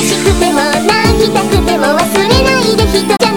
しくても泣きたくても忘れないで人